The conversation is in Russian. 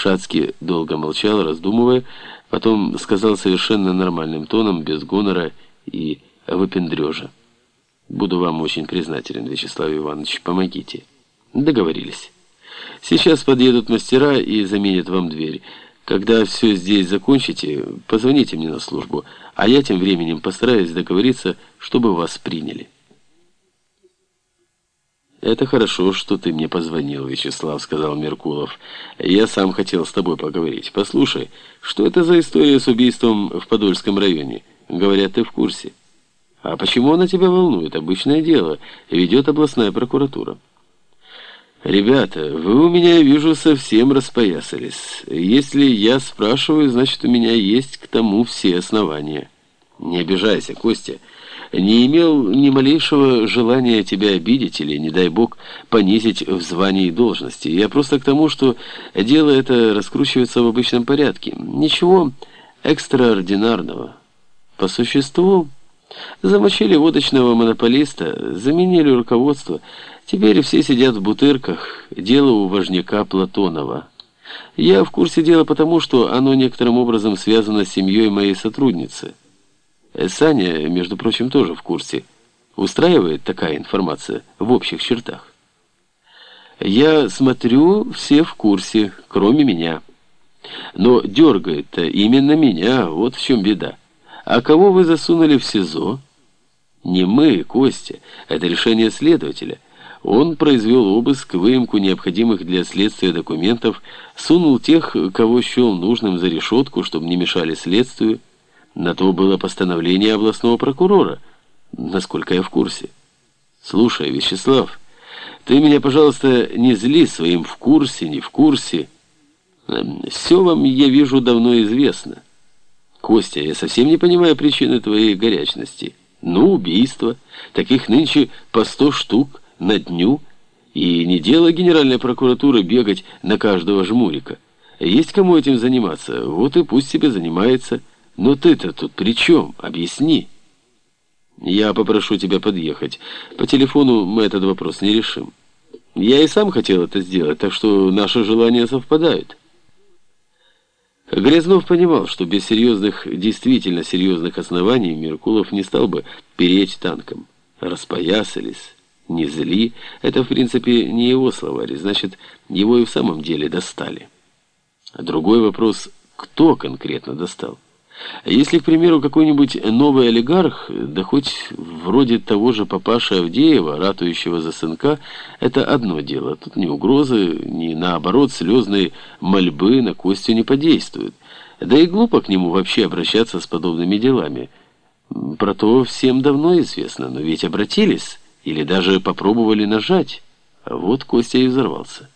Шацкий долго молчал, раздумывая, потом сказал совершенно нормальным тоном, без гонора и выпендрежа. «Буду вам очень признателен, Вячеслав Иванович, помогите». «Договорились. Сейчас подъедут мастера и заменят вам дверь. Когда все здесь закончите, позвоните мне на службу, а я тем временем постараюсь договориться, чтобы вас приняли». «Это хорошо, что ты мне позвонил, Вячеслав», — сказал Меркулов. «Я сам хотел с тобой поговорить. Послушай, что это за история с убийством в Подольском районе? Говорят, ты в курсе». «А почему она тебя волнует? Обычное дело. Ведет областная прокуратура». «Ребята, вы у меня, вижу, совсем распоясались. Если я спрашиваю, значит, у меня есть к тому все основания». «Не обижайся, Костя» не имел ни малейшего желания тебя обидеть или, не дай бог, понизить в звании и должности. Я просто к тому, что дело это раскручивается в обычном порядке. Ничего экстраординарного. По существу, замочили водочного монополиста, заменили руководство. Теперь все сидят в бутырках. Дело у важняка Платонова. Я в курсе дела потому, что оно некоторым образом связано с семьей моей сотрудницы. Э, Саня, между прочим, тоже в курсе. Устраивает такая информация в общих чертах. Я смотрю, все в курсе, кроме меня. Но дергает-то именно меня, вот в чем беда. А кого вы засунули в СИЗО? Не мы, Костя, это решение следователя. Он произвел обыск, выемку необходимых для следствия документов, сунул тех, кого счел нужным за решетку, чтобы не мешали следствию, на то было постановление областного прокурора, насколько я в курсе. Слушай, Вячеслав, ты меня, пожалуйста, не зли своим в курсе, не в курсе. Эм, Все вам, я вижу, давно известно. Костя, я совсем не понимаю причины твоей горячности. Ну, убийство. Таких нынче по сто штук на дню. И не дело Генеральной прокуратуры бегать на каждого жмурика. Есть кому этим заниматься, вот и пусть себе занимается. «Но ты-то тут при чем? Объясни». «Я попрошу тебя подъехать. По телефону мы этот вопрос не решим. Я и сам хотел это сделать, так что наши желания совпадают». Грязнов понимал, что без серьезных, действительно серьезных оснований Меркулов не стал бы переть танком. Распоясались, не зли. Это, в принципе, не его словарь, значит, его и в самом деле достали. Другой вопрос, кто конкретно достал? Если, к примеру, какой-нибудь новый олигарх, да хоть вроде того же папаши Авдеева, ратующего за сынка, это одно дело. Тут ни угрозы, ни наоборот слезные мольбы на Костю не подействуют. Да и глупо к нему вообще обращаться с подобными делами. Про то всем давно известно, но ведь обратились или даже попробовали нажать. А вот Костя и взорвался.